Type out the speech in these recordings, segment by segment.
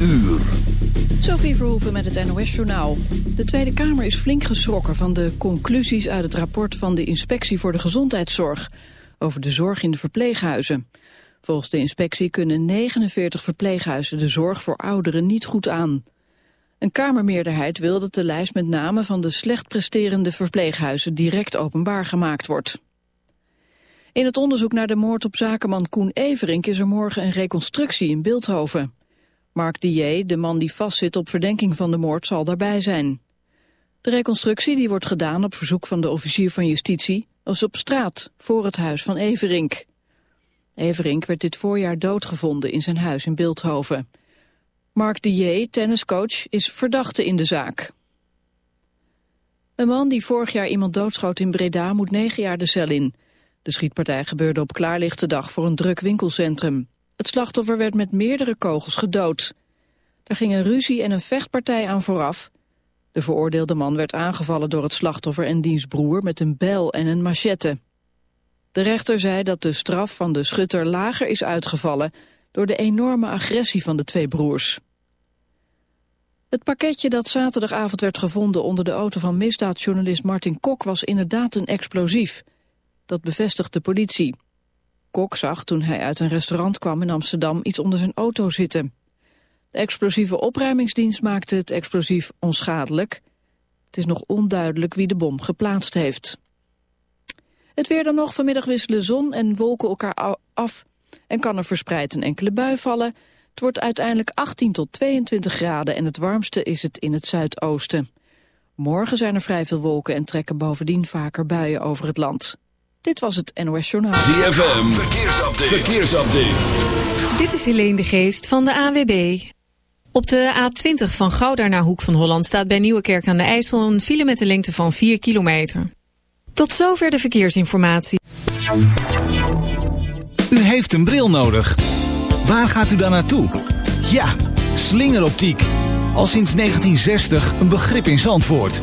uur. Sophie Verhoeven met het NOS-journaal. De Tweede Kamer is flink geschrokken van de conclusies uit het rapport van de Inspectie voor de Gezondheidszorg over de zorg in de verpleeghuizen. Volgens de inspectie kunnen 49 verpleeghuizen de zorg voor ouderen niet goed aan. Een Kamermeerderheid wil dat de lijst met name van de slecht presterende verpleeghuizen direct openbaar gemaakt wordt. In het onderzoek naar de moord op zakenman Koen Everink is er morgen een reconstructie in Beeldhoven. Mark Dier, de man die vastzit op verdenking van de moord, zal daarbij zijn. De reconstructie, die wordt gedaan op verzoek van de officier van justitie, was op straat voor het huis van Everink. Everink werd dit voorjaar doodgevonden in zijn huis in Beeldhoven. Mark Dier, tenniscoach, is verdachte in de zaak. Een man die vorig jaar iemand doodschoot in Breda moet negen jaar de cel in. De schietpartij gebeurde op klaarlichte dag voor een druk winkelcentrum. Het slachtoffer werd met meerdere kogels gedood. Er ging een ruzie en een vechtpartij aan vooraf. De veroordeelde man werd aangevallen door het slachtoffer en diens broer met een bijl en een machette. De rechter zei dat de straf van de schutter lager is uitgevallen door de enorme agressie van de twee broers. Het pakketje dat zaterdagavond werd gevonden onder de auto van misdaadjournalist Martin Kok was inderdaad een explosief. Dat bevestigt de politie. Kok zag toen hij uit een restaurant kwam in Amsterdam iets onder zijn auto zitten. De explosieve opruimingsdienst maakte het explosief onschadelijk. Het is nog onduidelijk wie de bom geplaatst heeft. Het weer dan nog. Vanmiddag wisselen zon en wolken elkaar af en kan er verspreid een enkele bui vallen. Het wordt uiteindelijk 18 tot 22 graden en het warmste is het in het zuidoosten. Morgen zijn er vrij veel wolken en trekken bovendien vaker buien over het land. Dit was het NOS Journaal. ZFM, verkeersupdate. verkeersupdate. Dit is Helene de Geest van de AWB. Op de A20 van Gouda naar Hoek van Holland staat bij Nieuwekerk aan de IJssel een file met een lengte van 4 kilometer. Tot zover de verkeersinformatie. U heeft een bril nodig. Waar gaat u dan naartoe? Ja, slingeroptiek. Al sinds 1960 een begrip in Zandvoort.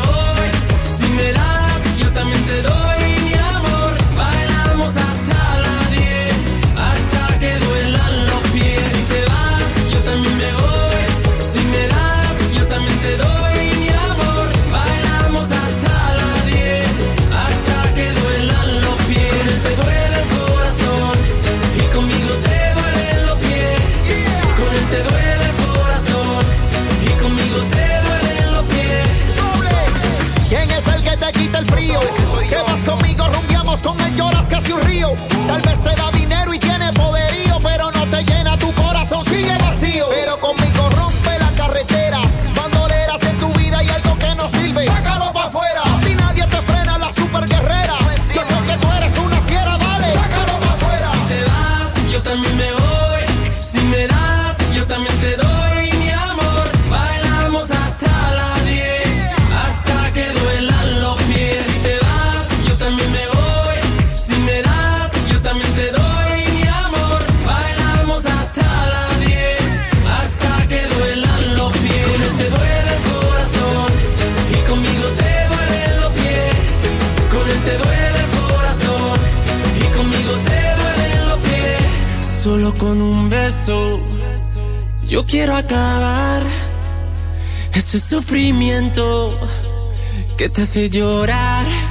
Que te hace llorar.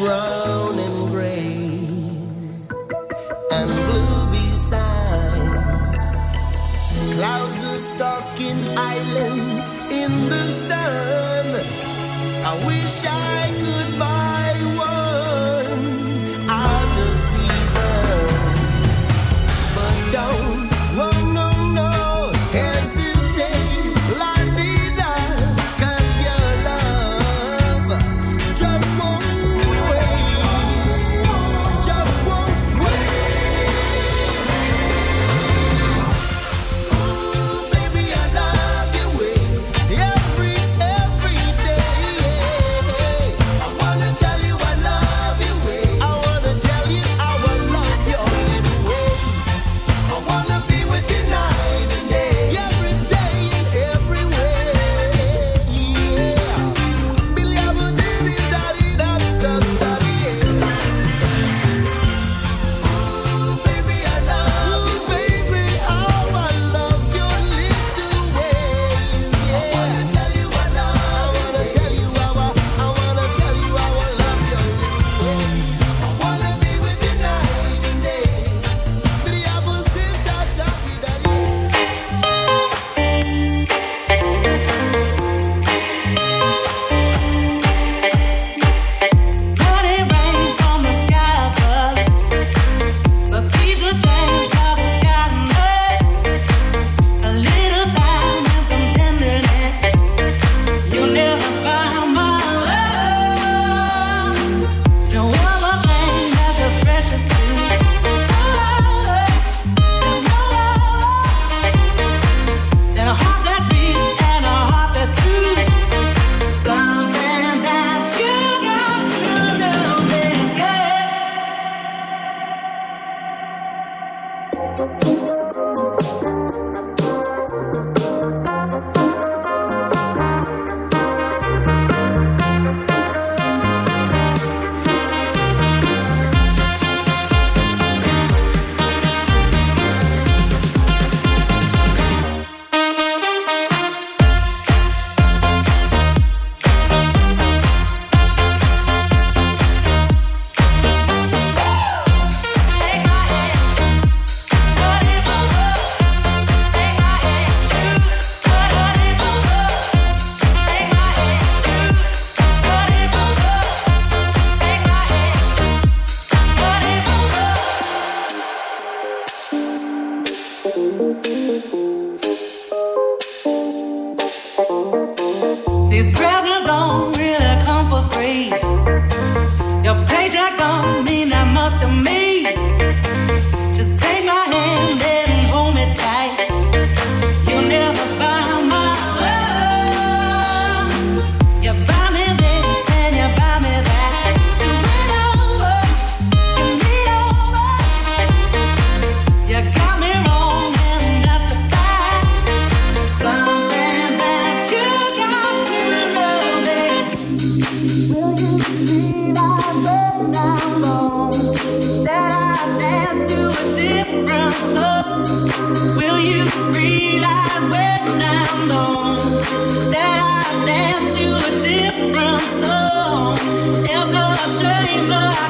brown and gray and blue besides. Clouds are stalking islands in the sun. I wish I could buy one.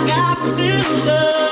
got to love.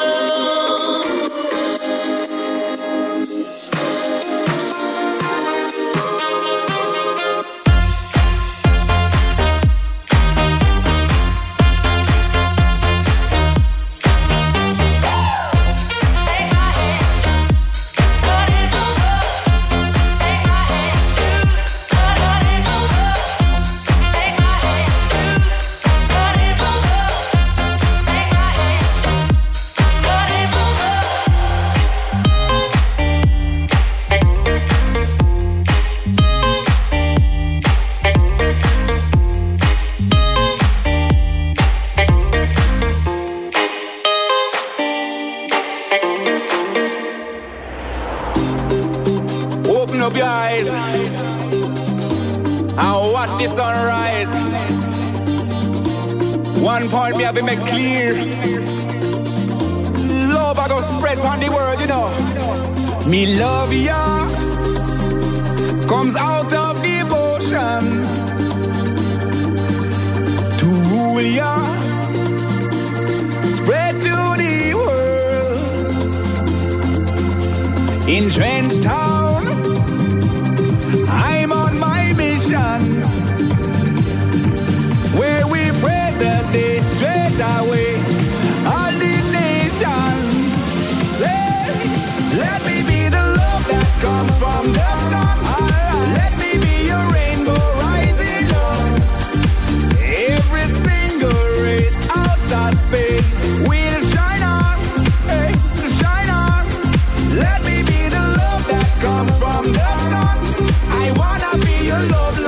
I. I wanna be your love.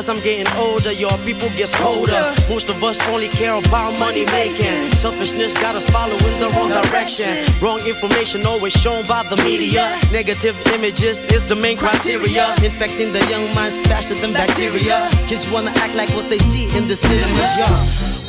As I'm getting older, your people get colder. Most of us only care about money making. Selfishness got us following the wrong direction. Wrong information always shown by the media. Negative images is the main criteria. Infecting the young minds faster than bacteria. Kids wanna act like what they see in the cinemas. Yeah.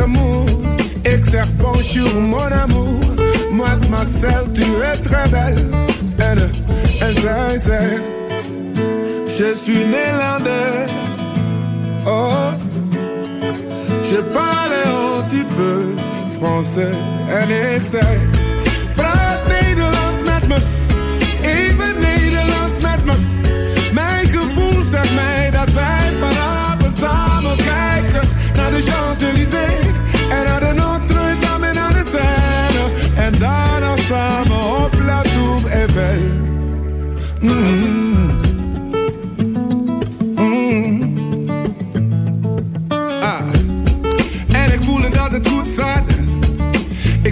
amour, sur mon amour. Moi, ma sœur, tu es très belle. Elle sincère. Je suis néerlandaise. Oh, je parle un petit peu français. Elle est